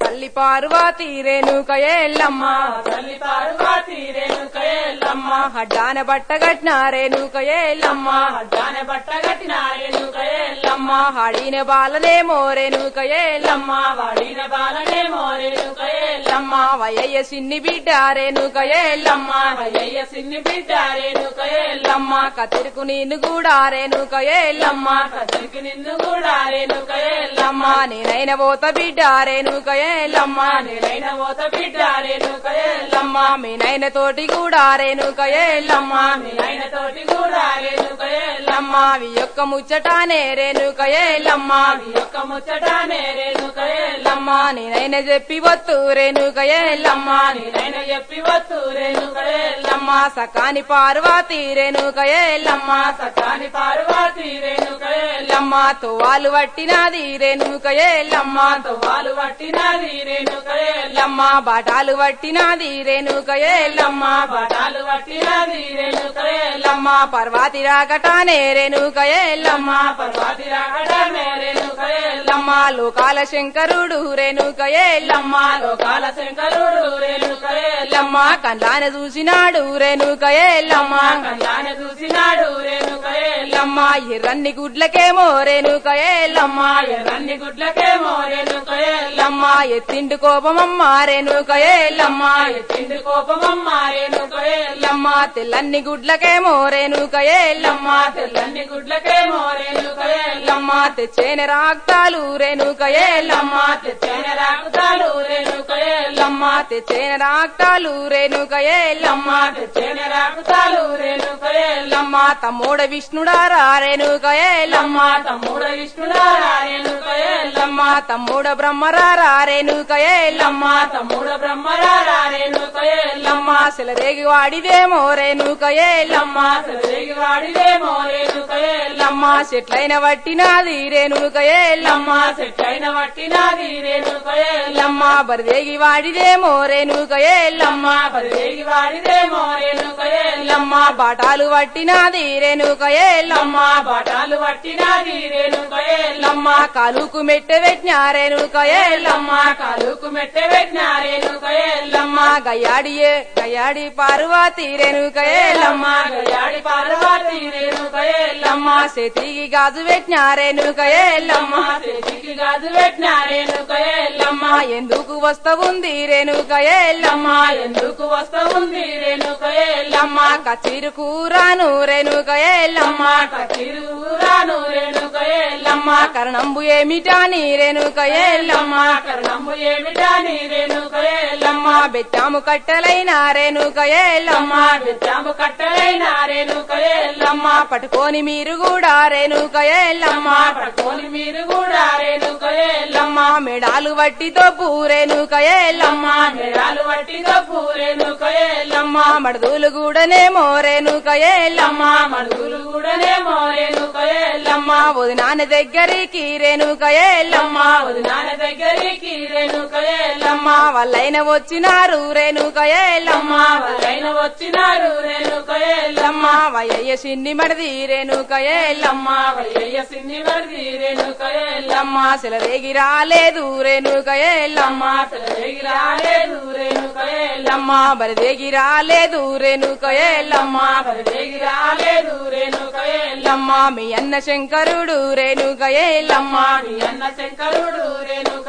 తల్లి పార్వతి రేణుక ఎల్లమ్మ తల్లి పార్వతి రేణుక ఎల్లమ్మ హడ్డాన బట్ట కట్టిన రేణుక ఎల్లమ్మ అడ్డాన బట్ట కట్టిన రేణుక ఎల్లమ్మ హాడిన బాలనేమో రేణుక ఎల్లమ్మ వాడిన బాలనే మోరేణుక ఎల్లమ్మ వయ్య సిన్ని బిడ్డ రేణుక ఎల్లమ్మ అయ్య సిన్ని బిడ్డ రేణుక ఎల్లమ్మ కతిరుకు నిన్ను కూడా రేణుక ఎల్లమ్మ కతికి నిన్ను కూడా రేణుక ఎల్లమ్మ నేనైన పోత బిడ్డ రేణుక ఎల్లమ్మ నేనైన పోత బిడ్డ రేణుక ఎల్లమ్మ మీనైన తోటి కూడా రేణుక ఎల్లమ్మ నేనైన తోటి కూడా రేణుక ఎల్లమ్మ అవి యొక్క ముచ్చటానే రేణుక ఎల్లమ్మ ఈ యొక్క ముచ్చటానే రేణుక ఎల్లమ్మ నేనైన చెప్పి వత్తు రేణుక ఎల్లమ్మ నేనైన చెప్పి వత్తు రేణుక ఎల్లమ్మ సకాని పార్వతి రేణుక ఎల్లమ్మ సకాని పార్వతి రేణుక ఎల్లమ్మ తోవాలు తువాలు పట్టినది రేణుక ఎల్లమ్మ వాళ్ళు పట్టినది ఎల్లమ్మ బాటాలు పట్టినది రేణుక ఎల్లమ్మ బటాలు పట్టినది పర్వతి రాకటానే రేణుక ఎల్లమ్మ పర్వతి ఎల్లమ్మ లోకాల శంకరుడు రేణుక ఎల్లమ్మ లోకాల శంకరుడు రేణుక ఎల్లమ్మ ఎల్లమ్మ కండ్లాన చూసినాడు రేణుక ఎల్లమ్మ కళ్ళాన చూసినాడు ఎర్రన్ని గుడ్లకేమో రేణుక ఎల్లమ్మ ఎర్రన్ని గుడ్లకేమో రేణుక ఎల్లమ్మ ఎల్లమ్మ ఎత్తిండు కోపమమ్మ రేణుక ఎల్లమ్మ తిండి కోపమమ్మ రేణుక ఎల్లమ్మ తెల్లన్ని గుడ్లకేమో రేణుక ఎల్లమ్మ తెల్లని గుడ్లకేమో రేణుక ఎల్లమ్మ తెచ్చేన రాక్తాలు రేణుక ఎల్లమ్మ తెచ్చిన రాకుతాలు రేణుక ఎల్లమ్మ తెచ్చేన రాక్తాలు రేణుక ఎల్లమ్మ తెచ్చిన రాకుతాలు రేణుక ఎల్లమ్మ తమ్ముడ విష్ణుడారా రేణుక ఎల్లమ్మ తమ్ముడ విష్ణుడారా రేణుక ఎల్లమ్మ తమ్ముడ బ్రహ్మరారా రేణుక ఎల్లమ్మ బ్రహ్మరారా రేణుక సెలరేగి వాడిదేమో రేణుక ఎల్లమ్మ వాడిదేమో రేణుక చెట్లైన వట్టినాది రేణుక చెట్లైన వట్టినాది రేణుక బరిదేగి వాడిదేమో రేణుక బరిదేగి వాడిదేమో రేణుక బాటాలు వట్టినాది రేణుక బాటాలు వట్టినాది రేణుక కాలుకు మెట్టె పెట్టిన రేణుక కాలుకు మెట్టె ఎల్లమ్మ గయాడియే గయాడి పార్వతి రేణుక ఎల్లమ్మ గయాడి పార్వతి రేణుక ఎల్లమ్మ ఎల్లమ్మ చేతికి గాజు పెట్టిన రేణుక ఎల్లమ్మ చేతికి గాజు ఎల్లమ్మ ఎందుకు వస్తవుంది రేణుక ఎల్లమ్మ ఎందుకు వస్తా ఉంది రేణుక ఎల్లమ్మ కచీరు కూరాను రేణుక ఎల్లమ్మ కతిరురాను రేణుక ఎల్లమ్మ ఎల్లమ్మ కరణంబు ఏమిటాని రేణుక ఎల్లమ్మ ఎల్లమ్మ బెత్తాము కట్టెలైన రేణుక ఎల్లమ్మ బెత్తాము కట్టలైన పట్టుకొని మీరు కూడా రేణుక ఎల్లమ్మ పట్టుకొని మీరు కూడా రేణుక ఎల్లమ్మ ఎల్లమ్మ మెడాలు వట్టితో పూరేణుక ఎల్లమ్మ మెడాలు వట్టిగా పూరేణుక ఎల్లమ్మ ఎల్లమ్మ మడదులు కూడానేమో రేణుక ఎల్లమ్మ మడుగులు కూడానేమో వదినాన్న దగ్గరికి దగ్గరికి రేణుక ఎల్లమ్మ ఎల్లమ్మ వాళ్ళైన వచ్చినారు రేణుక ఎల్లమ్మ వాళ్ళైన వచ్చినారు రేణుక ఎల్లమ్మ ఎల్లమ్మ వయ్య సిన్ని మడిది రేణుక ఎల్లమ్మ వయ్యయ్య సిన్ని వరది రేణుక ఎల్లమ్మ ఎల్లమ్మ సెలరేగి రాలేదు రేణుక ఎల్లమ్మ రేగి రాలేదు రేణుక ఎల్లమ్మ ఎల్లమ్మ బరిదేగి రాలేదు రేణుక ఎల్లమ్మ రేగి రాలేదు రేణుక ఎల్లమ్మ ఎల్లమ్మ మీ అన్న శంకరుడు రేణుక ఎల్లమ్మ మీ అన్న శంకరుడు రేణుక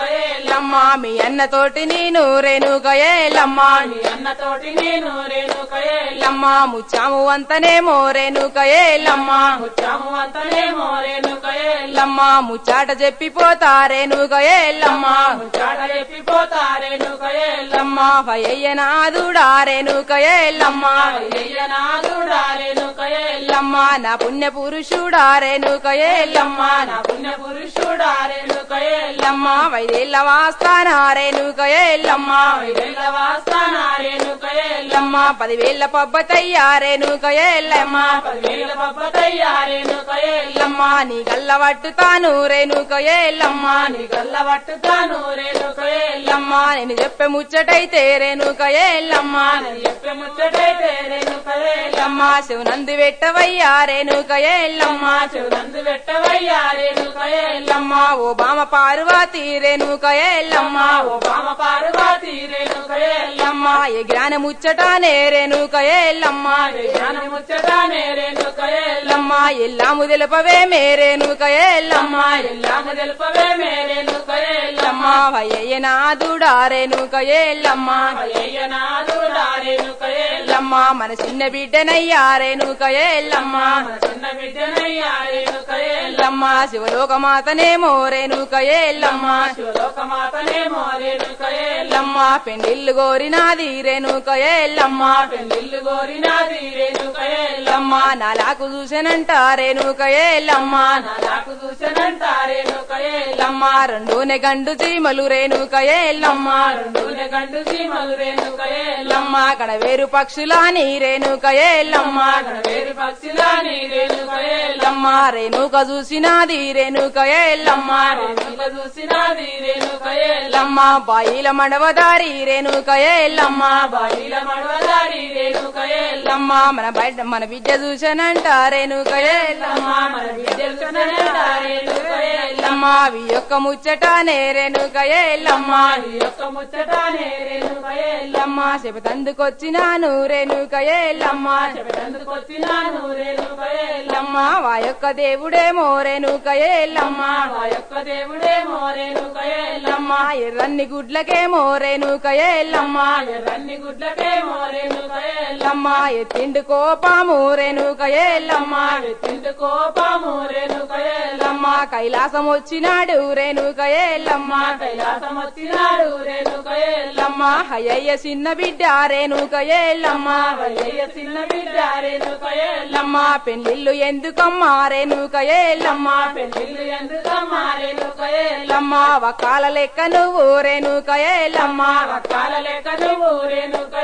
ఎల్లమ్మ మీ అన్న తోటి నేను రేణుక ఎల్లమ్మ మీ అన్న తోటి నేను రేణుక ఎల్లమ్మ ముచ్చాము అంతనేమో రేణుక ఎల్లమ్మ ముచ్చాము అంతనేమో రేణుక ఎల్లమ్మ ముచ్చాట చెప్పిపోతా రేణుక ఎల్లమ్మ ముచ్చాట చెప్పిపోతా రేణుక ఎల్లమ్మ ఎల్లమ్మ భయ్య నాదుడా రేణుక ఎల్లమ్మ అయ్యయ్య నాదుడా రేణుక ఎల్లమ్మ నా పుణ్య పురుషుడా రేణుక ఎల్లమ్మ నా పుణ్య పురుషుడా రేణుక ఎల్లమ్మ ఎల్లమ్మ వైదేళ్ళ వాస్తానా రేణుక ఎల్లమ్మ పదివేల పబ్బతయ్యా రేణుక నీ గల్ల పట్టుతాను రేణుక ఎల్లమ్మ నీ గల్ల పట్టుతాను రేణుక ఎల్లమ్మ నేను చెప్పే ముచ్చటైతే రేణుక ఎల్లమ్మ చెప్పే ముచ్చటైతే రేణుక ఎల్లమ్మ ఎల్లమ్మ శివనంది పెట్టవయ్యా రేణుక ఎల్లమ్మ చెవునందు పెట్టవయ్యా రేణుక ఎల్లమ్మ ఎల్లమ్మ ఓ బామ పార్వతి పార్వతి రేణుక ఎల్లమ్మ ఓ బామ పార్వతి రేణుక ఎల్లమ్మ. ఏ జ్ఞాన ముచ్చటానే రేణుక ఎల్లమ్మ. జ్ఞాన ముచ్చటానే రేణుక ఎల్లమ్మ. ఎల్లమ్మ ఎల్లాము తెలుపవే మేరేనుక ఎల్లమ్మ. ఎల్లాము తెలుపవే మే రేణుక ఎల్లమ్మ. ఎల్లమ్మ భయ్య నాదుడా రేణుక ఎల్లమ్మ. అయ్యనాథుడా రేణుక ఎల్లమ్మ. ఎల్లమ్మ మన చిన్న బిడ్డనయ్యా రేణుక ఎల్లమ్మ. చిన్న బిడ్డనయ్యా రేణుక ఎల్లమ్మ. శివలోకమాతనేమో రేణుక ఎల్లమ్మ. శివలోకమాతనేమో రేణుక ఎల్లమ్మ పెండిల్లు గోరినాది రేణుక ఎల్లమ్మ. పెళ్ళిళ్ళు కోరినాది రేణుక నాలాకు చూసెనంట రేణుక నాకు చూసనంట రేణుక ఎల్లమ్మ. రెండోనే గండు చీమలు రేణుక ఎల్లమ్మ. రెండునే గండు సీమలు రేణుక ఎల్లమ్మ. కడవేరు పక్షులాని రేణుక ఎల్లమ్మ. వేరు పక్షిలాని రేణుక ఎల్లమ్మ. రేణుక చూసినాది రేణుక ఎల్లమ్మ. రేణుక చూసినాది రేణుక ఎల్లమ్మ బాయిల మడవదారి రేణుక ఎల్లమ్మ బాయిల మడవదారి రేణుక ఎల్లమ్మ మన బయట మన బిడ్డ చూసనంట రేణుక ఎల్లమ్మ మన బిడ్డలు చూసనంట రేణుక ఎల్లమ్మ వి యొక్క ముచ్చటానే రేణుక ఎల్లమ్మ ఈ యొక్క ముచ్చటానే రేణుక ఎల్లమ్మ చెబుతందుకొచ్చినాను రేణుక ఎల్లమ్మ చెప్పేందుకొచ్చినాను రేణుక ఎల్లమ్మ వా యొక్క దేవుడేమో రేణుక ఎల్లమ్మ మా యొక్క దేవుడేమో రేణుక ఎల్లమ్మ ఎల్లమ్మ. ఎర్రన్ని గుడ్లకేమో రేణుక ఎల్లమ్మ. ఎర్రన్ని గుడ్లకేమో రేణుక ఎల్లమ్మ. ఎల్లమ్మ ఎత్తిండు కోపాము రేణుక ఎల్లమ్మ. తిండు కోపము రేణుక ఎల్లమ్మ. కైలాసం వచ్చినాడు రేణుక ఎల్లమ్మ. కైలాసం వచ్చినాడు రేణుక ఎల్లమ్మ. ఎల్లమ్మ హయ్య చిన్న బిడ్డ రేణుక ఎల్లమ్మ. వయ్య చిన్న బిడ్డ రేణుక ఎల్లమ్మ. ఎల్లమ్మ పెళ్ళిళ్ళు ఎందుకమ్మా రేణుక ఎల్లమ్మ. పెళ్ళిళ్ళు ఎందుకమ్మా రేణుక ఎల్లమ్మ. ఎల్లమ్మ వకాల లెక్క నువ్వు రేణుక ఎల్లమ్మ రకాల లెక్క నువ్వు రేణుక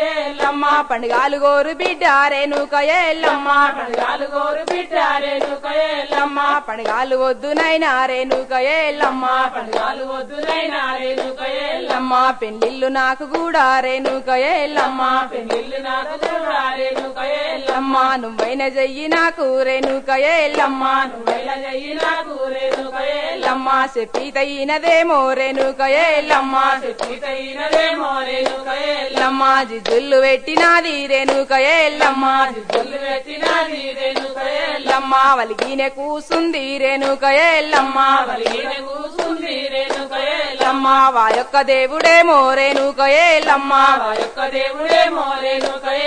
పండుగాలు గోరు బిడ్డ రేణుక ఎల్లమ్మ పండుగాలు గోరు బిడ్డ రేణుక ఎల్లమ్మ పండుగాలు వద్దు నైనా రేణుక ఎల్లమ్మ పండుగాలు వద్దులైనా రేణుక ఎల్లమ్మ ఎల్లమ్మ పెళ్ళిళ్ళు నాకు కూడా రేణుక ఎల్లమ్మ పెళ్ళిళ్ళు నాకు కూడా రేణుక ఎల్లమ్మ నువ్వైన చెయ్యి నాకు రేణుక ఎల్లమ్మ నువ్వెల చెయ్యి నాకు రేణుక ఎల్లమ్మ చెప్పి తగినదేమో రేణుక ఎల్లమ్మ సీతైనదేమో ఎల్లమ్మ జిజుల్లు పెట్టినాది రేణుక ఎల్లమ్మ పెట్టినది రేణుక ఎల్లమ్మ ఎల్లమ్మ వలిగిన కూసుంది రేణుక ఎల్లమ్మ వలిగిన ఎల్లమ్మ వా యొక్క దేవుడేమో రేణుక ఎల్లమ్మ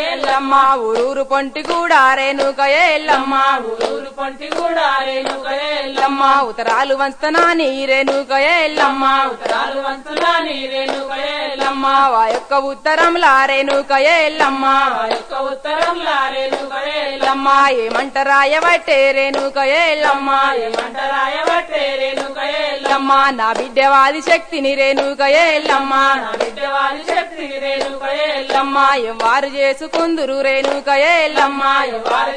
ఎల్లమ్మ ఊరూరు పొంటి కూడా రేణుక ఎల్లమ్మ ఊరు పొంటి కూడా రేణుక ఎల్లమ్మ ఎల్లమ్మ ఉత్తరాలు వంచనాని రేణుక ఎల్లమ్మ ఉత్తరాలు వంతులాని రేణుక ఎల్లమ్మ ఎల్లమ్మ వా యొక్క ఉత్తరంలా రేణుక ఎల్లమ్మ ఆ యొక్క ఉత్తరంలా రేణుక ఎల్లమ్మ ఎల్లమ్మ ఏమంట రాయబట్టే నా బిడ్డవాది శక్తిని రేణుక ఎల్లమ్మ నా బిడ్డ వారి శక్తి రేణుక ఎల్లమ్మ ఎవ్వారు చేసుకుందురు రేణుక ఎల్లమ్మ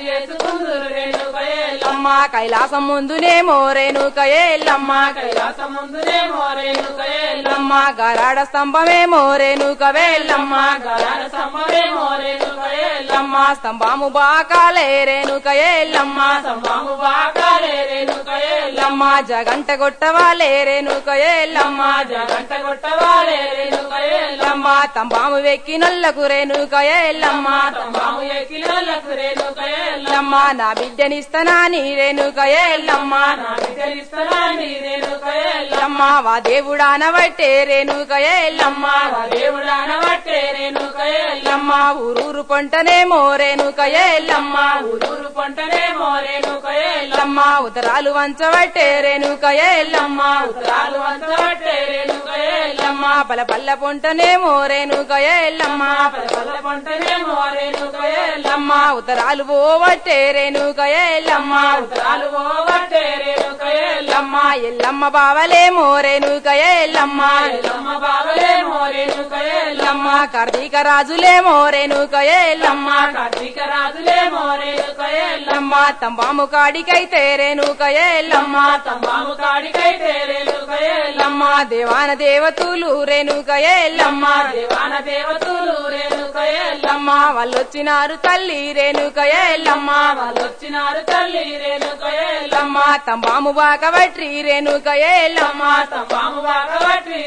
చేసుకుందురు రేణుక ఎల్లమ్మ ఎల్లమ్మ కైలాసం ముందునేమో రేణుక ఎల్లమ్మ కైలాసం ముందునేమో రేణుక ఎల్లమ్మ గరాడ స్తంభమేమో రేణుక వేల్లమ్మ గలాల సమ్మరేమో రేణుక ఎల్లమ్మ స్తంభము బాకాలే రేణుక ఎల్లమ్మ సమ్మాము బాగాలే రేణుక ఎల్లమ్మ ఎల్లమ్మ జగంట కొట్టవాలే రేణుక ఎల్లమ్మ జగంట కొట్టవాలే రేణుక ఎల్లమ్మ తంబాము వెక్కి నల్లకు రేణుక ఎల్లమ్మ సమ్మాము ఎక్కినలకు రేణుక ఎల్లమ్మ నా బిడ్డనిస్తనాని రేణుక ఎల్లమ్మ నా బిడ్డలిస్తరాని రేణుక ఎల్లమ్మ ఎల్లమ్మ వా దేవుడానబట్టే రేణుక ఎల్లమ్మ దేవుడానబట్టే రేణుక ఎల్లమ్మ ఎల్లమ్మ ఊరూరు పొంటనేమో రేణుక ఎల్లమ్మ ఊరూరు పంటనేమో రేణుక ఎల్లమ్మ ఎల్లమ్మ ఉత్తరాలు రేణుక ఎల్లమ్మ ఉదరాలు వంచబట్టే రేణుక ఎల్లమ్మ పల పల్ల పొంటనేమో రేణుక ఎల్లమ్మ పల్ల పంటనేమో రేణుక ఎల్లమ్మ ఎల్లమ్మ ఉత్తరాలు పోవట్టే రేణుక ఎల్లమ్మ ఉత్తరాలు పోవట్టే రేణుక ఎల్లమ్మ ఎల్లమ్మ ఎల్లమ్మ బావలేమో రేణుక ఎల్లమ్మ ఎల్లమ్మ బావలేమో రేణుక ఎల్లమ్మ ఎల్లమ్మ కార్తీక రాజులేమో రేణుక ఎల్లమ్మ కార్తీక రాజులేమో రేణుక ఎల్లమ్మ ఎల్లమ్మ తంబాము కాడికైతే రేణుక ఎల్లమ్మ తమ్మాము కాడికైతే రేణుక రేణుకయేలమ్మ లమ్మ దేవాన దేవతులు రేణుకయే లమ్మ దేవాన దేవతలు రేణుకయేలమ్మ లమ్మ వాళ్ళొచ్చినారు తల్లి రేణుకయే లమ్మ వాళ్ళొచ్చినారు తల్లి రేణుకయేలమ్మ లమ్మ తంబాము బాకబట్టి రేణుకయే లమ్మ తమ్మాము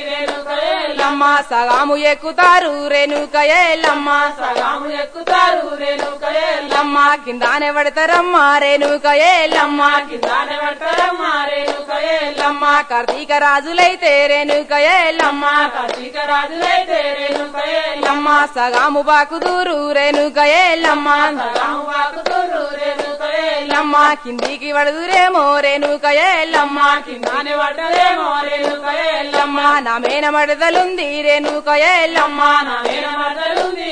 రేణుకయేలమ్మ సగాము ఎక్కుతారు రేణుకయేలమ్మ సగాము ఎక్కుతారు రేణుకయేలమ్మ కిందానే పడతారమ్మ రేణుకయేలమ్మ కిందానే పడతారమ్మ రేణుకయేలమ్మ కార్తీక రాజులైతే రేణుకయేలమ్మ కార్తీక రాజులైతే రేణుకయేలమ్మ సగాము బాకుదూరు రేణుకయేలమ్మ సగాము బాకుతురు రేణుకయేలమ్మ కిందికి వడదురే రేణుకయే లమ్మ కిందానే పడ్డదేమో రేణుకయేలమ్మ లమ్మ నా మేన మడదలుంది రేణుకయే లమ్మ నా మేన మడలుంది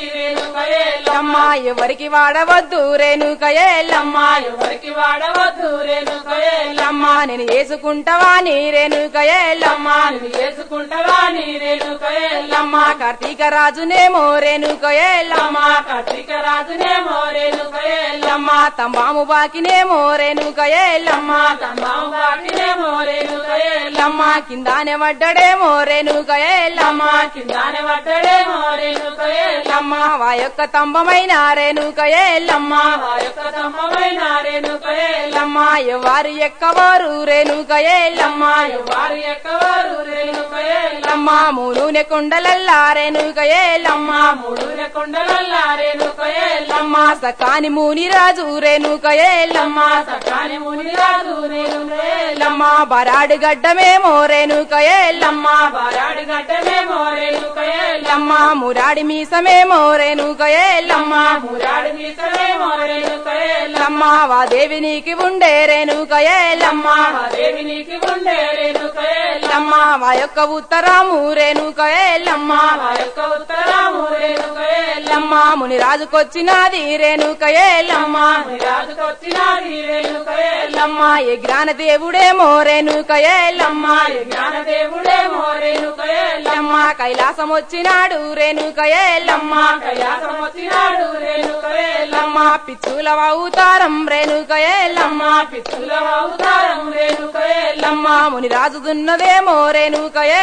రేణుకయేలమ్మ లమ్మ ఎవరికి వాడవద్దు రేణుకయే లమ్మ ఎవరికి వాడవద్దు రేణుకయేలమ్మ లమ్మ నేను వేసుకుంటావా నీ రేణుకయే లమ్మ నువ్వు చేసుకుంటావా నీ రేణుకయేలమ్మ లమ్మ కార్తీక రాజునేమో రేణుకయే లమ్మ కార్తీక రాజునేమో రేణుకయేలమ్మ లమ్మ తంబాము బాకినేమో రేణుకయే లమ్మ తమ్మాము వాటినేమో రేణుకయేలమ్మ లమ్మ కిందానే పడ్డడేమో రేణుకయే లమ్మ కిందానే పడ్డడేమో రేణుకయేలమ్మ లమ్మ వా యొక్క తంబమైన రేణుకయే లమ్మ ఆ యొక్క తమ్మమైన రేణుకయేలమ్మ లమ్మ ఎవరు ఎక్కవారు రేణుకయే లమ్మ వారు ఎక్కవారు రేణుకయేలమ్మ లమ్మ మూనూనె కొండలల్లా రేణుకయే లమ్మ మూడు కొండలల్లా రేణుకయేలమ్మ లమ్మ సకాని మూని రాజు రేణుకయే లమ్మ సకాని మునిరాజు రేణుకయేలమ్మ లమ్మ బరాడు గడ్డమేమో రేణుకయే లమ్మ బారాడి గడ్డనేమో రేణుకయేలమ్మ లమ్మ మురాడి మీసమేమో రేణుకయే లమ్మ మురాడి మీసమేమో రేణుకయేలమ్మ లమ్మ వా దేవి నీకి ఉండే రేణుకయే లమ్మ దేవి నీకి ఉండే రేణుకయేలమ్మ లమ్మ వా యొక్క ఉత్తరాము రేణుకయే లమ్మ ఆ యొక్క ఉత్తరాము రేణుకయేలమ్మ లమ్మ ముని రాజుకొచ్చినది రేణుకయే లమ్మ రాజుకొచ్చినది రేణుకయేలమ్మ లమ్మ ఎగ్రాన దేవుడేమో రేణుకయే లమ్మ జ్ఞానదేవుడేమో రేణుకయేలమ్మ లమ్మ కైలాసం వచ్చినాడు రేణుకయే లమ్మ కైలాసం వచ్చినాడు రేణుకయేలమ్మ లమ్మ పిచ్చుల అవతారం రేణుకయే లమ్మ పిచ్చుల అవతారం లమ్మ ముని రాజు దున్నదేమో రేణుకయే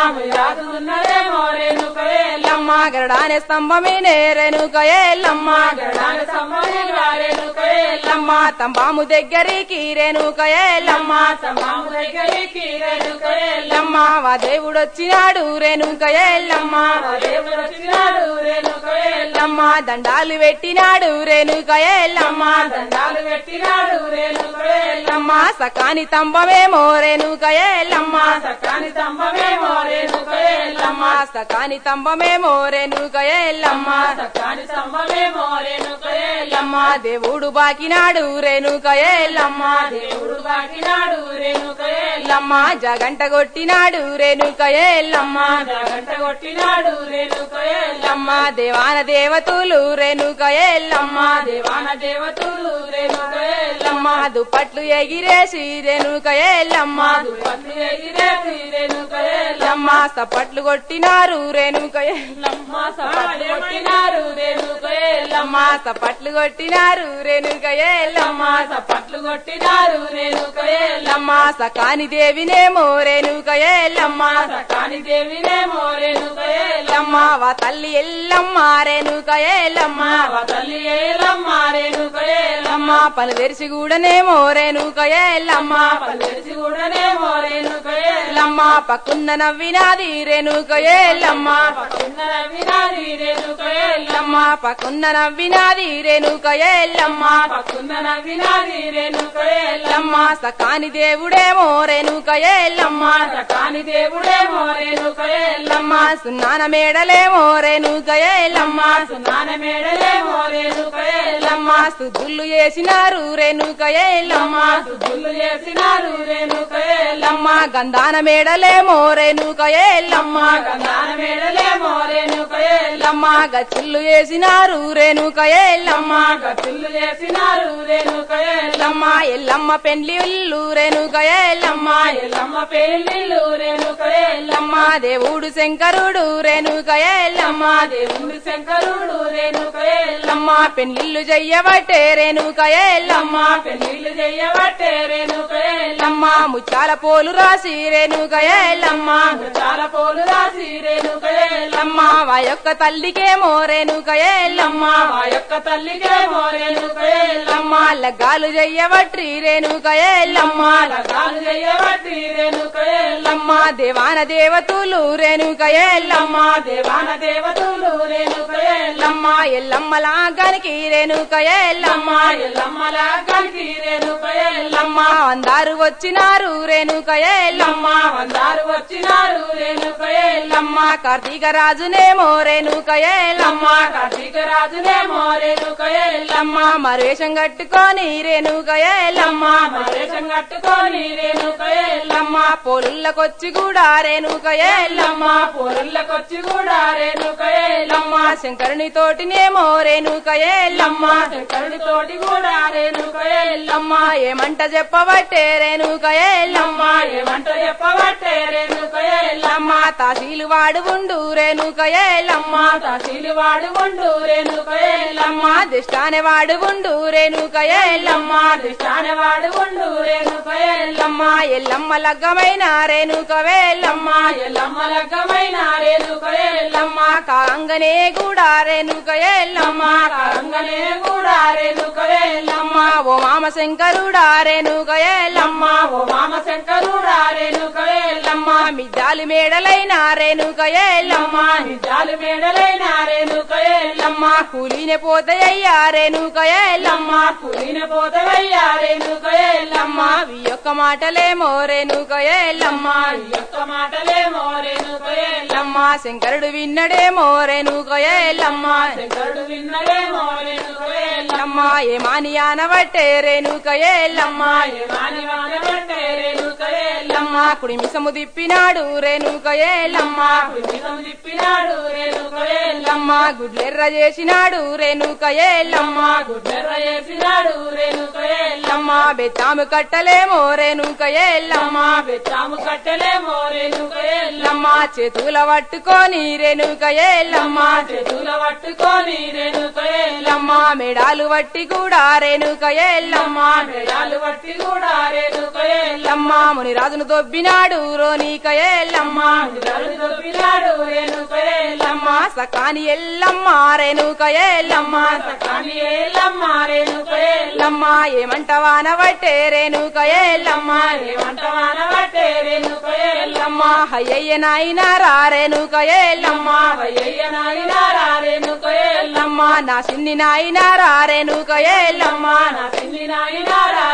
రాజు ఉన్నదేమో రేణుకయేలమ్మ లమ్మ. గరడానే స్తంభమేనే రేణుకయేలమ్మ లమ్మ. తంబాము దగ్గరికి రేణుకయే లమ్మ. సమాము దగ్గరికి రేణుకయేలమ్మ లమ్మ. వా దేవుడొచ్చినాడు రేణుకయే లమ్మ. దేవుడు వచ్చినాడు రేణుకయేలమ్మ దండాలు పెట్టినాడు రేణుకయే లమ్మ. దండాలు పెట్టినాడు రేణుకయేలమ్మ సకాని తంబమేమో రేణుకయే లమ్మ. సకాని స్తంభమేమో సకాని తంబమేమో రేణుకయే లమ్మ సకాని స్తంభమేమో రేణుకయేలమ్మ లమ్మ దేవుడు బాకినాడు రేణుకయే లమ్మ దేవుడు బాకినాడు రేణుకయేలమ్మ లమ్మ జగంట కొట్టినాడు రేణుకయే లమ్మ గంట కొట్టినాడు రేణుకయేలమ్మ లమ్మ దేవాన దేవతలు రేణుకయే లమ్మ దేవాన దేవతలు రేణుకయేలమ్మ లమ్మ దుప్పట్లు ఎగిరేసి రేణుకయే లమ్మ పట్లు ఎగిరేసి రేణుకయేలమ్మ లమ్మ సప్పట్లు కొట్టినారు రేణుకయే లమ్మ సపాటి కొట్టినారు రేణుకయేలమ్మ లమ్మ సప్పట్లు కొట్టినారు రేణుకయే లమ్మ సపట్లు కొట్టినారు రేణుకయేలమ్మ లమ్మ సకాని దేవినేమో రేణుకయే లమ్మ సకాని దేవినేమో రేణుకయేలమ్మ లమ్మ వా తల్లి ఎల్లమ్మ రేణుకయే లమ్మ మా తల్లి ఏలమ్మ రేణుకయేలమ్మ లమ్మ పలు తెరిచి కూడానేమో రేణుకయే లమ్మ పల్లెసి కూడానేమో రేణుకయేలమ్మ లమ్మ పక్కున్న నవ్వినాది రేణుకయే లమ్మ పక్కన వినాది రేణుకయేలమ్మ లమ్మ పక్కున్న నవ్వినాది రేణుకయే లమ్మ పక్కన వినాది రేణుకయేలమ్మ లమ్మ సకాని దేవుడేమో రేణుకయే లమ్మ సకాని దేవుడేమో రేణుకయేలమ్మ లమ్మ సున్నాన మేడలేమో రేణుకయే లమ్మ సునాన మేడలేమో రేణుకయేలమ్మ లమ్మ సుద్దులు చేసినారు రేణుకయే లమ్మ సుద్దులు చేసినారు రేణుకయేలమ్మ లమ్మ గంధాన మేడలేమో రేణుకయే లమ్మ గంధాన మేడలేమో రేణుకయేలమ్మ లమ్మ గచ్చిల్లు చేసినారు రేణుకయే లమ్మ గతులు చేసినారు రేణుకయేలమ్మ లమ్మ ఎల్లమ్మ పెండ్లి ఇల్లు రేణుకయే లమ్మ ఎల్లమ్మ పెళ్ళిళ్ళు రేణుకయేలమ్మ ఎల్లమ్మ దేవుడు శంకరుడు రేణుక ఎల్లమ్మ దేవుడు శంకరుడు రేణుక ఎల్లమ్మ ఎల్లమ్మ పెళ్ళిళ్ళు చెయ్యబట్టే రేణుక ఎల్లమ్మ పెళ్ళిళ్ళు చెయ్యబట్టే రేణుక ఎల్లమ్మ ఎల్లమ్మ ముత్యాల పోలు రాసి రేణుక ఎల్లమ్మ చాలా పోలు రాసి రేణుక ఎల్లమ్మ తల్లికేమో రేణుక ఎల్లమ్మ తల్లికేమో రేణుక ఎల్లమ్మ ఎల్లమ్మ లగ్గాలు చెయ్యబట్టి రేణుక ఎల్లమ్మ లగాలు చెయ్యబట్టి రేణుక ఎల్లమ్మ ఎల్లమ్మ దేవాన దేవతలు రేణుక ఎల్లమ్మ దేవాన దేవతలు ఎల్లమ్మ ఎల్లమ్మ ఎల్లమ్మ లాగానికి రేణుక ఎల్లమ్మ ఎల్లమ్మలా కలిసి రేణుక ఎల్లమ్మ ఎల్లమ్మ అందరు వచ్చినారు రేణుక ఎల్లమ్మ వచ్చినారు రేణుక ఎల్లమ్మ కార్తీక రాజునేమో రేణుక ఎల్లమ్మ కార్తీక రాజునేమో రేణుక ఎల్లమ్మ మరువేషం కట్టుకొని రేణుక ఎల్లమ్మ మరేషం కట్టుకొని రేణుక ఎల్లమ్మ పోలుళ్ళకొచ్చి కూడా రేణుక ఎల్లమ్మ పొరుళ్ళకొచ్చి కూడా రేణుక ఎల్లమ్మ ఎల్లమ్మ శంకరుని తోటినేమో రేణుక ఎల్లమ్మ తోటి కూడా రేణుక ఎల్లమ్మ ఏమంట చెప్పబట్టే రేణుక ఎల్లమ్మ ఏమంట చెప్పబట్టే రేణుక ఎల్లమ్మ తాసీలు వాడు ఉండు రేణుక ఎల్లమ్మ తహసీలు వాడు ఉండు రేణుక ఎల్లమ్మ ఎల్లమ్మ దిష్టానే వాడు ఉండు రేణుక ఎల్లమ్మ దిష్టాన వాడు ఉండు రేణుక ఎల్లమ్మ ఎల్లమ్మ ఎల్లమ్మ లగ్గమైన రేణుక వేల్లమ్మ ఎల్లమ్మ లగ్గమైన రేణుక ఎల్లమ్మ ఎల్లమ్మ కాంగనే కూడా రేణుక ఎల్లమ్మ కాంగనే కూడా రేణుక ఎల్లమ్మ ఎల్లమ్మ ఓ మామ శంకరుడా రేణుక ఎల్లమ్మ ఓ మామ శంకరుడా రేణుక ఎల్లమ్మ ఎల్లమ్మ మిద్దాలి మేడలైన రేణుక ఎల్లమ్మ నిజాలు మేడలైన రేణుక ఎల్లమ్మ ఎల్లమ్మ కూలినే పోతాయ్యా రేణుక ఎల్లమ్మ పులిన పోతవయ్యా రేణుక ఎల్లమ్మ ఎల్లమ్మ యొక్క మాటలేమో యొక్క రేణుక ఎల్లమ్మ ఎల్లమ్మ శంకరుడు విన్నడేమో రేణుక ఎల్లమ్మ శంకరుడు విన్నడేమో రేణుక ఎల్లమ్మ ఎల్లమ్మ ఏమాని రేణుక ఎల్లమ్మ ఎల్లమ్మ కుడిమిసము తిప్పినాడు రేణుక ఎల్లమ్మ ఎల్లమ్మ గుడ్లెర్ర చేసినాడు రేణుక ఎల్లమ్మ గుడ్డెర్ర చేసినాడు రేణుక ఎల్లమ్మ ఎల్లమ్మ బెత్తాము కట్టలేమో రేణుక ఎల్లమ్మ బెత్తాము కట్టలేమో రేణుక ఎల్లమ్మ ఎల్లమ్మ చేతుల పట్టుకొని రేణుక ఎల్లమ్మ చేతుల పట్టుకొని రేణుక ఎల్లమ్మ ఎల్లమ్మ మెడాలు పట్టి కూడా రేణుక ఎల్లమ్మ మెడాలు పట్టి కూడా రేణుక ఎల్లమ్మ మునిరాజును దొబ్బినాడు రోనిక ఎల్లమ్మ దొబ్బినాడు రేణుక ఎల్లమ్మ సకాని ఎల్లమ్మ రేణుక ఎల్లమ్మ కానీ ఎల్లమ్మ రేణుక ఎల్లమ్మ ఎల్లమ్మ ఏమంటవాన పట్టే రేణుక ఎల్లమ్మ వానబట్టే రేణుక ఎల్లమ్మ ఎల్లమ్మ అయ్యయ్య నాయనారా రేణుక ఎల్లమ్మ వయ్యయ్య నాయనారా రేణుక ఎల్లమ్మ ఎల్లమ్మ నా సిన్ని నాయనారా రేణుక ఎల్లమ్మ నా సిన్ని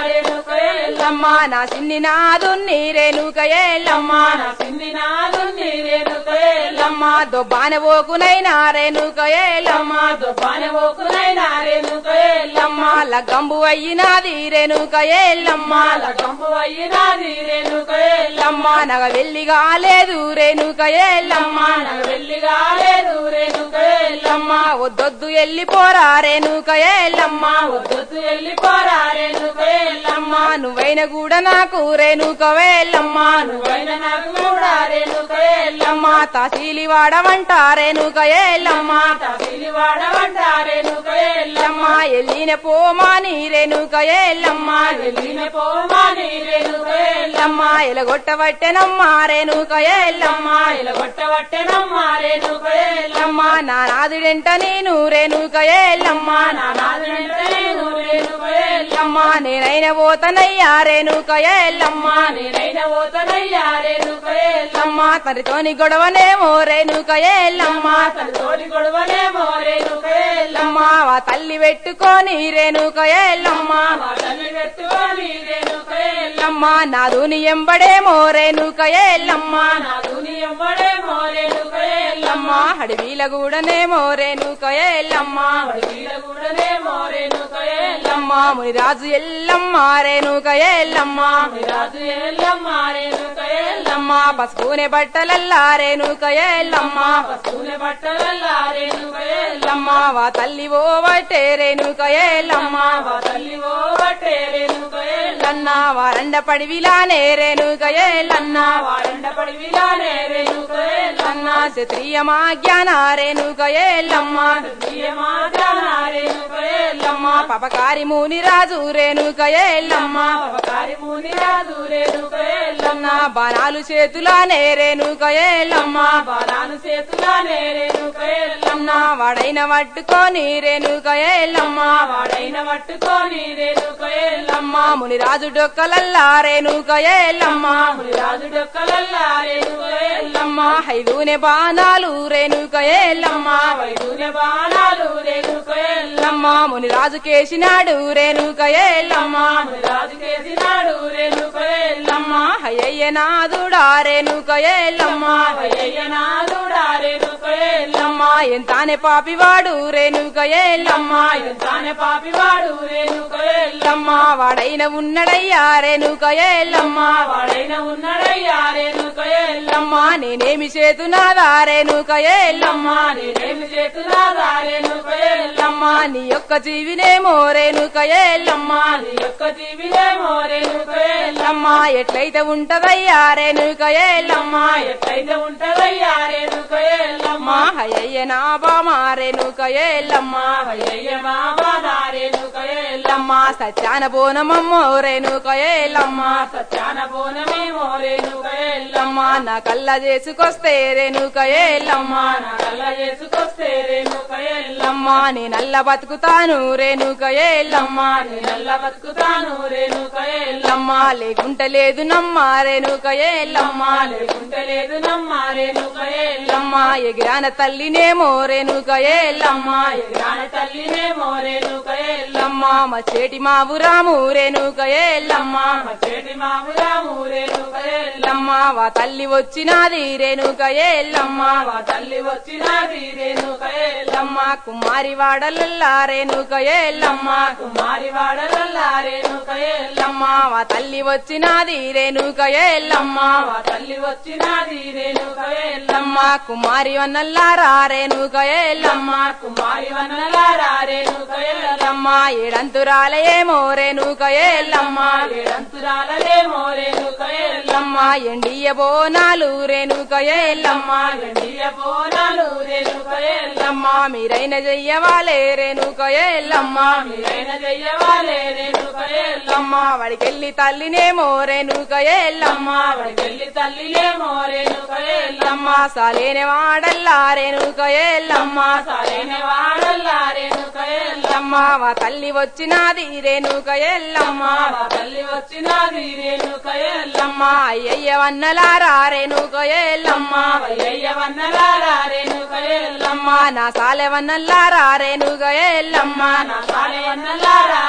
రేణుక ఎల్లమ్మ నా సిన్ని నాదున్ని రేణుక ఎల్లమ్మ నా సిన్ని నాదుని రేణుక ఎల్లమ్మ దొబ్బాన పోకునైనా రేణుక ఎల్లమ్మ దుబ్బాన ఓకునైనా రేణుక ఎల్లమ్మ లగ్గంబు అయ్యినాది రేణుక ఎల్లమ్మ రేణుక ఎల్లమ్మ నగ వెళ్ళి కాలేదు రేణుక ఎల్లమ్మ నాకు వెళ్ళి కాలేదు రేణుక ఎల్లమ్మ వద్దొద్దు వెళ్ళిపోరా రేణుక ఎల్లమ్మ వద్దొద్దు రేణుక ఎల్లమ్మ నువ్వైన కూడా నాకు రేణుక వేల్లమ్మ నువ్వైన నాకు కూడా రేణుక ఎల్లమ్మ ఎల్లమ్మ తసీలి వాడవంట రేణుక ఎల్లమ్మ తగిలి వాడవంట రేణుక ఎల్లమ్మ ఎల్లిన పోమాని రేణుక ఎల్లమ్మ వెళ్ళిన పోమాని రేణుక ఎల్లమ్మ ఎల్లమ్మ ఎలగొట్టబట్టెనమ్మ రేణుక ఎల్లమ్మ ఎలగొట్టవట్టెనమ్మ రేణుక ఎల్లమ్మ ఎల్లమ్మ నా నాదుడెంట నేను రేణుక ఎల్లమ్మ నా నాదుడంటే నేను రేణుక ఎల్లమ్మ ఎల్లమ్మ నేనైన పోతనయ్యా రేణుక ఎల్లమ్మ నేనైన పోతనయ్యా రేణుక ఎల్లమ్మ ఎల్లమ్మ తనతోని గొడవనేమో రేణుక ఎల్లమ్మ రేణుక తల్లి పెట్టుకొని రేణుక ఎల్లమ్మ మా తల్లి పెట్టుకొని రేణుక ఎల్లమ్మ ఎల్లమ్మ నాదుని ఎంబడేమో రేణుక ఎల్లమ్మ నా దుని ఎవ్వడేమో రేణుక ఎల్లమ్మ ఎల్లమ్మ హడివీల గూడనేమో రేణుక ఎల్లమ్మ వీళ్ళ కూడానేమో రేణుక ఎల్లమ్మ ఎల్లమ్మ మునిరాజు ఎల్లమ్మ రేణుక ఎల్లమ్మ రాజు ఎల్లమ్మ రేణుక ఎల్లమ్మ ఎల్లమ్మ ఎల్లమ్మ పసుపునే ఎల్లమ్మ పశువుని బట్టలల్లారేనుక ఎల్లమ్మ వా తల్లి ఓ వట్టేరేనుక ఎల్లమ్మ వా తల్లి ఓ వారండ పడివిలానే రేణుక ఎల్లన్న వాడండ పడివిలానే రేణుక ఎల్లన్న క్షత్రియమా ఎల్లమ్మ పపకారి ముని రాజు రేణుక పవకారి ముని రాజు రేణుక ఎల్లన్న బాణాలు చేతులానే రేణుక ఎల్లమ్మ బాలాను చేతులానే రేణుక ఎల్లమ్మ వాడైన పట్టుకొని రేణుక ఎల్లమ్మ వాడైన పట్టుకొని రేణుక ఎల్లమ్మ మునిరాజు డొక్కలల్లా రేణుక ఎల్లమ్మ రాజు డొక్కలల్లా రేణుక ఎల్లమ్మ హైదూనే బాణాలు రేణుక ఎల్లమ్మ వైదూనే బాణాలు రేణుక ఎల్లమ్మ మునిరాజు కేసినాడు రేణుక ఎల్లమ్మ మునిరాజు కేసినాడు రేణుక ఎల్లమ్మ హయ్య నాదుడా రేణుక ఎల్లమ్మ అయ్యనాథుడా ఎంతానే పాపివాడు రేణుక ఎల్లమ్మ పాపివాడు రేణుక వాడైన ఉన్నడయ్యా రేణుక వాడైన ఉన్నడయ్యా రేణుక నేనేమి చేతునాదా రేణుక నేనేమి చేతులాదా రేణుక నీ యొక్క జీవినేమో రేణుక నీ యొక్క జీవినేమో రేణుక ఎట్లయితే ఉంటదా ఉంటదయ్యా రేణుక ఎల్లమ్మ ఎట్లయితే ఉంటదయ్యా రేణుక ఎల్లమ్మ హయ్య నా బామా రేణుక ఎల్లమ్మ అయ్య బాబా రేణుక ఎల్లమ్మ సత్యాన బోనమమ్మో రేణుక సత్యాన బోనమేమో రేణుక నా కళ్ళ చేసుకొస్తే రేణుక ఎల్లమ్మ నా కళ్ళ చేసుకొస్తే రేణుక ఎల్లమ్మ నీ నల్ల బతుకుతాను రేణుక ఎల్లమ్మ నల్ల బతుకుతాను రేణుక ఎల్లమ్మ లేకుంటే లేదు నమ్మ రేణుక లేకుంటే లేదు నమ్మ రేణుక ఎగిరాన తల్లినేమో రేణుక తల్లినేమో రేణుక మా చేటి మావురాము రేణుక చేటి మామురాము రేణుక వా తల్లి వచ్చినాది రేణుక ఎల్లమ్మ మా తల్లి వచ్చినది రేణుక కుమారి వాడలల్లా రేణుక కుమారి వాడలల్లా రేణుక వా తల్లి వచ్చినాది రేణుక ఎల్లమ్మ మా తల్లి వచ్చినది రేణుక ఎల్లమ్మ కుమారి వన్నల్లారా రేణుక ఎల్లమ్మ కుమారి వన్నలారా రేణుక ఎల్లమ్మ ఏడంతురాలయేమో రేణుక ఎల్లమ్మ ఏడంతురాలలేమో రేణుక ఎల్లమ్మ ఎండియ బోనాలు రేణుక ఎల్లమ్మ ఎండియ బోనాలు రేణుక ఎల్లమ్మ మీరైన చెయ్యవాలే రేణుక ఎల్లమ్మ మీరైన చెయ్యవాలే రేణుక ఎల్లమ్మ వాడికెళ్ళి తల్లినేమో రేణుక ఎల్లమ్మ వాడికెళ్ళి తల్లిలేమో రేణుక ఎల్లమ్మ. సాలేని వాడల్లా రేణుక ఎల్లమ్మ. సరైన వాడల్లా రేణుక ఎల్లమ్మ. వా తల్లి వచ్చినాది రేణుక ఎల్లమ్మ. తల్లి వచ్చినది రేణుక ఎల్లమ్మ. అయ్యయ్య వన్నలారా రేణుక ఎల్లమ్మ. అయ్యయ్య వన్నలారా ఎల్లమ్మ నా సాలె వన్నల్లారా ఎల్లమ్మ నా సాలె వన్నలారా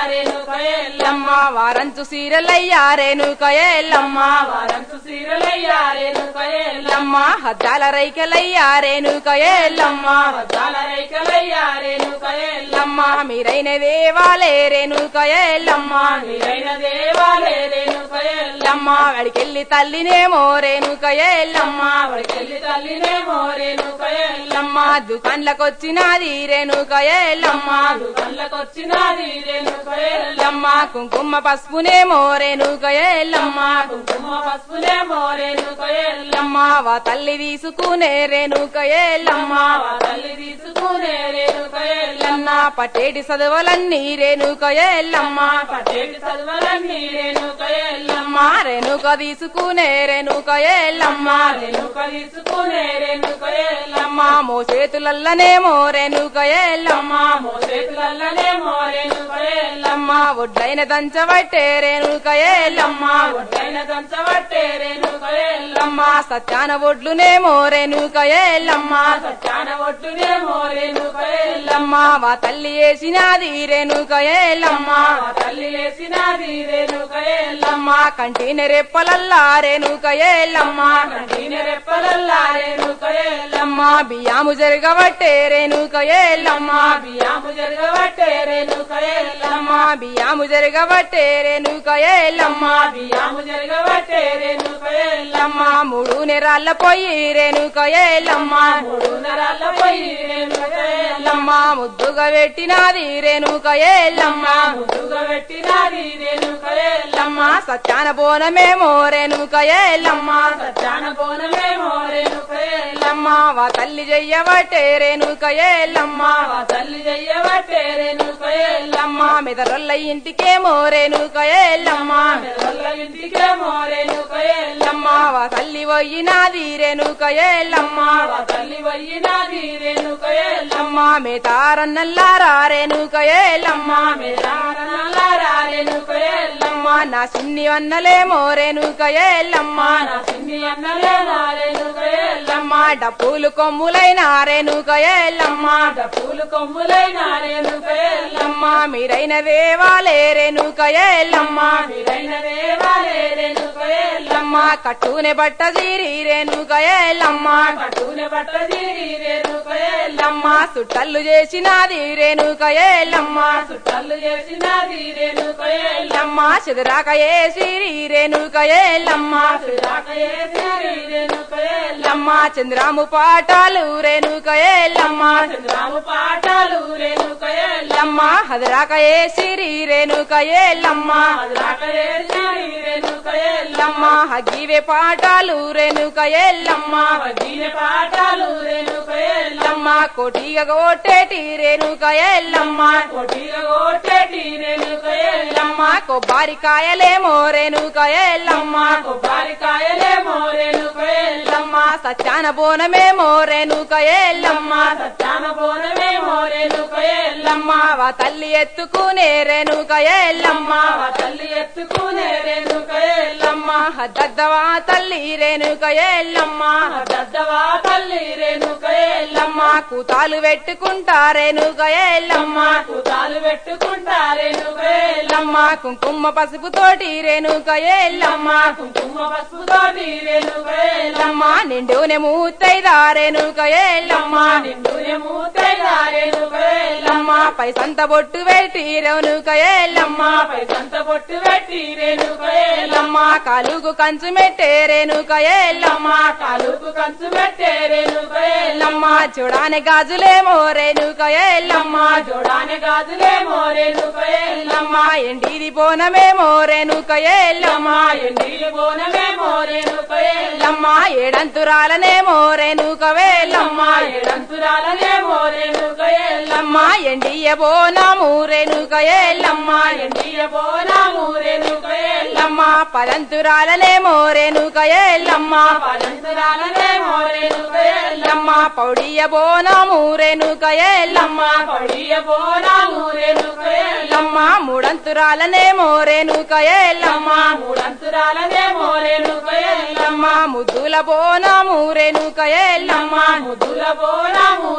ఎల్లమ్మ వారంచు సీరలయ్యా రేణుక ఎల్లమ్మ వారంతు సీరలయ్యా రేణుక ఎల్లమ్మ హద్దాల రైకలయ్యా రేణుక ఎల్లమ్మ వద్దాల రైకలయ్యా రేణుక ఎల్లమ్మ మీరైన దేవాలే రేణుక ఎల్లమ్మ మీరైన దేవాలే రేణుక ఎల్లమ్మ వాడికెళ్ళి తల్లినేమో రేణుక ఎల్లమ్మ వాడికెళ్ళి తల్లినేమో రేణుక ఎల్లమ్మ రేణుక ఎల్లమ్మ కళ్ళకొచ్చినది రేణుక ఎల్లమ్మ కుంకుమ పసుపునేమో రేణుక ఎల్లమ్మ కుంకుమ పసుపులేమో రేణుక ఎల్లమ్మ వా తల్లి తీసుకునే రేణుక ఎల్లమ్మ మా తల్లి తీసుకునే రేణుక ఎల్లమ్మ పట్టేటి చదువులన్నీ రేణుక ఎల్లమ్మ పట్టేటి చదువులన్నీ రేణుక ఎల్లమ్మ రేణుక తీసుకునే రేణుక ఎల్లమ్మ రేణుక తీసుకునే రేణుక ఎల్లమ్మ మో చేతులల్లనేమో రేణుక ఎల్లమ్మ మోసేతులల్లనేమో రేణుక ఎల్లమ్మ ఒడ్లైన దంచబట్టే రేణుక ఎల్లమ్మ ఒడ్డైన దంచబట్టే రేణుక ఎల్లమ్మ సత్యాన రేణుక ఎల్లమ్మ సత్యాన ఒడ్డునేమో రేణుక ఎల్లమ్మ వా తల్లి వేసినాది రేణుక ఎల్లమ్మ మా తల్లి లేసినది రేణుక ఎల్లమ్మ కంటిన రెప్పలల్లా రేణుక ఎల్లమ్మ కంటిన రెప్పలల్లా రేణుక ఎల్లమ్మ బియ్యాము జరగబట్టే రేణుక ఎల్లమ్మ బియ్యాము జరగబట్టే రేణుక ఎల్లమ్మ బియ్యాము జరగబట్టే రేణుక ఎల్లమ్మ బియ్యాము జరగబట్టే రేణుక ఎల్లమ్మ ఎల్లమ్మ మూడు నెరాళ్ళ పోయి రేణుక ఎల్లమ్మ మూడు నరాల పోయి రేణుక ఎల్లమ్మ ముద్దుగా పెట్టినది రేణుక ఎల్లమ్మ ముద్దుగా పెట్టినది రేణుక ఎల్లమ్మ సత్యాన బోనమేమో రేణుక ఎల్లమ్మ సత్యాన బోనమేమో రేణుక ఎల్లమ్మ వా తల్లి చెయ్యబట్టే రేణుక ఎల్లమ్మ మా తల్లి చెయ్యబట్టే రేణుక ఎల్లమ్మ మెదరొల్ల ఇంటికేమో రేణుక ఎల్లమ్మ వల్ల ఇంటికేమో రేణుక ఎల్లమ్మ వా తల్లి పోయినాది రేణుక ఎల్లమ్మ మా తల్లి వయ్యినది రేణుక ఎల్లమ్మ మేతారన్నల్లారా రేణుక ఎల్లమ్మ మేరారనల్లారా రేణుక ఎల్లమ్మ నా సిన్ని వన్నలేమో రేణుక ఎల్లమ్మ నా సిన్ని అన్నలేనా రేణుక ఎల్లమ్మ డప్పులు కొమ్ములైన రేణుక ఎల్లమ్మ పూలు కొమ్ములైన రేణుక ఎల్లమ్మ మీరైన దేవాలే రేణుక ఎల్లమ్మ మీరైన దేవాలే రేణుక ఎల్లమ్మ కట్టునే బట్ట జీరి రేణుక ఎల్లమ్మ పట్టునే బట్ట తీరి రేణుక ఎల్లమ్మ సుట్టల్లు చేసినది రేణుక ఎల్లమ్మ చుట్టాలు చేసినది రేణుక ఎల్లమ్మ చెదురాక ఏసిరి రేణుక ఎల్లమ్మ రాక చేసినది రేణుక ఎల్లమ్మ చంద్రాము పాటాలు రేణుక ఎల్లమ్మ రాము పాఠాలు రేణుక ఎల్లమ్మ హదరాక ఏసిరి రేణుక ఎల్లమ్మ రాక చేసినది రేణుక ఎల్లమ్మ హగివే పాటాలు రేణుక ఎల్లమ్మ దీన పాఠాలు రేణుక ఎల్లమ్మ కోటిగా కొట్టేటి రేణుక ఎల్లమ్మ కొట్టిగా కొట్టేటి రేణుక ఎల్లమ్మ కొబ్బరికాయలేమో రేణుక ఎల్లమ్మ కొబ్బరికాయలేమో రేణుక ఎల్లమ్మ సత్యాన బోనమేమో రేణుక ఎల్లమ్మ సత్యాన బోనమేమో రేణుక ఎల్లమ్మ వా తల్లి ఎత్తుకునే రేణుక ఎల్లమ్మ మా తల్లి ఎత్తుకునే రేణుక ఎల్లమ్మ దద్దవా తల్లి రేణుక ఎల్లమ్మ దద్దవా తల్లి రేణుక ఎల్లమ్మ కూతాలు పెట్టుకుంటా రేణుక ఎల్లమ్మ కూతాలు పెట్టుకుంటా రేణుక ఎల్లమ్మ కుంకుమ పసుపు తోటి రేణుక ఎల్లమ్మ కుంకుమ పసుపుతోటి రేణుక ఎల్లమ్మ నిండునే ఎల్లమ్మ నిండునే మూతైనా ఎల్లమ్మ పైసంత బొట్టు పెట్టి రేణుక ఎల్లమ్మ పై సంత పొట్టు పెట్టి రేణుక ఎల్లమ్మ కాలుగు కంచు మెట్టే రేణుక ఎల్లమ్మ కాలుకు కంచు పెట్టే రేణుక ఎల్లమ్మ చూడాని గాజులేమో రేణుక ఎల్లమ్మ జోడానే గాజులేమో రేణుక ఎల్లమ్మ ఎండిది బోనమేమో రేణుక ఎల్లమ్మ ఎండిలి బోనమేమో రేణుక ఎల్లమ్మ ఏడంతురాలనేమో రేణుక వేల్లమ్మ ఏడంతురాలనేమో రేణుక ఎల్లమ్మ ఎండియ బోనము రేణుక ఎల్లమ్మ ఎండియ బోనాము రేణుక ఎల్లమ్మ పదంతురాలనేమో రేణుక ఎల్లమ్మ పదంతురాలనేమో రేణుక ఎల్లమ్మ పౌడియ బోనము రేణుక ఎల్లమ్మ పడియ బోనాము రేణుక ఎల్లమ్మ మూడంతురాలనేమో రేణుక ఎల్లమ్మ మూడంతురాలనేమో రేణుక ఎల్లమ్మ ముద్దుల బోనము రేణుక ఎల్లమ్మ ముద్దుల బోనాము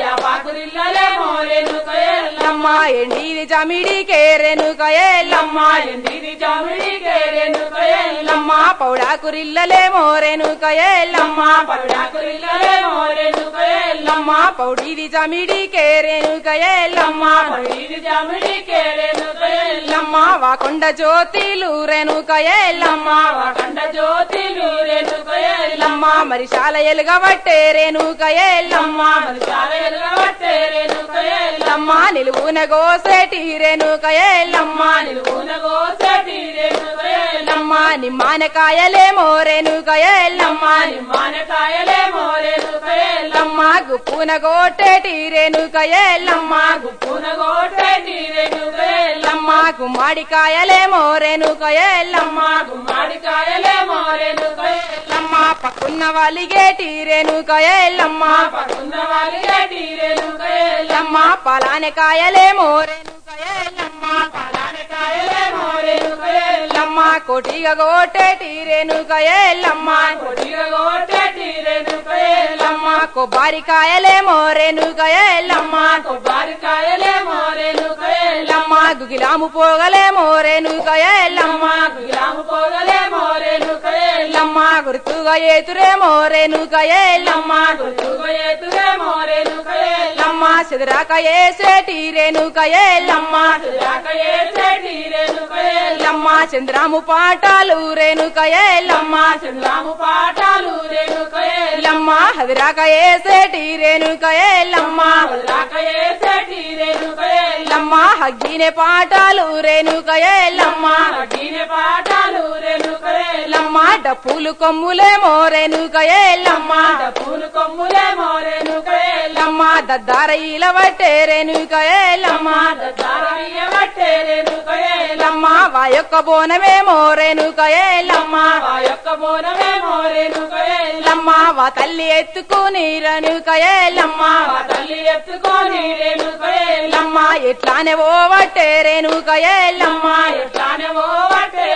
యాపాకురిల్లలేమో రేణుక ఎల్లమ్మ ఎండిది జమిడికే రేణుక ఎల్లమ్మ ఎండిది జామిడికే రేణుక ఎల్లమ్మ పౌడాకురిల్లలేమో రేణుక ఎల్లమ్మ పడాకురిల్లలేమో రేణుక ఎల్లమ్మ పౌడిది జమిడికే రేణుక ఎల్లమ్మ పడిది జామిడికే రేణుక ఎల్లమ్మ వాకొండ జ్యోతిలు రేణుక ఎల్లమ్మ కండ జ్యోతిలు రేణుక ఎల్లమ్మ మరి శాల ఎలుగబట్టే రేణుక ఎల్లమ్మ ఎల్లమ్మ నిలువున గోసేటి రేణుక ఎల్లమ్మ నిలువున గోసటి రేణుక ఎల్లమ్మ నిమ్మానకాయలేమో రేణుక ఎల్లమ్మ నిమ్మానకాయలేమో రేణుక ఎల్లమ్మ గుప్పున గోటేటి రేణుక ఎల్లమ్మ గుప్పున గోటటి రేణుక ఎల్లమ్మ గుమ్మడికాయలేమో రేణుక ఎల్లమ్మ గుమ్మడికాయలేమో రేణుక ఎల్లమ్మ పక్కున్న వాలిగేటి రేణుక ఎల్లమ్మ పలాని కాయలేమో రేణుక కోటిగా గోటేటి రేణుక ఎల్లమ్మ. కొద్దిగా గోటటి రేణుక ఎల్లమ్మ. కొబ్బరికాయలేమో రేణుక ఎల్లమ్మ. కొబ్బరికాయలేమో రేణుక ఎల్లమ్మ. గుగిలాము గ్రాము పోగలేమో రేణుక ఎల్లమ్మ. లమ్మ గుర్తుగా ఏతురేమో రేణుక ఎల్లమ్మ. గుర్తుగా ఎత్తురే మోరేనుక లమ్మ చెదరాక ఏసేటి రేణుక ఎల్లమ్మ రాక ఏసేటి రేణుక లమ్మ చంద్రాము పాటాలు రేణుక ఎల్లమ్మ చంద్రాము పాఠాలు రేణుక లమ్మ హదిరాక ఏసేటి రేణుక ఎల్లమ్మ రాక ఏసేటి రేణుక లమ్మ హగ్గినే పాఠాలు రేణుక లమ్మ డప్పులు కొమ్ములేమో రేణుక ఎల్లమ్మ పూలు కొమ్ములే మోరేనుక లమ్మ దద్దార ఇలవట్టే రేణుక ఎల్లమ్మ దారయ్య బట్టే రేణుక లమ్మ వాయొక్క బోనమేమో రేణుక ఎల్లమ్మ ఆ యొక్క వా తల్లి ఎత్తుకుని రేణుక ఎల్లమ్మ ఆ తల్లి ఎత్తుకొని రేణుక లమ్మ ఎట్లానే రేణుక ఎల్లమ్మ ఎట్లానే ఓ బట్టే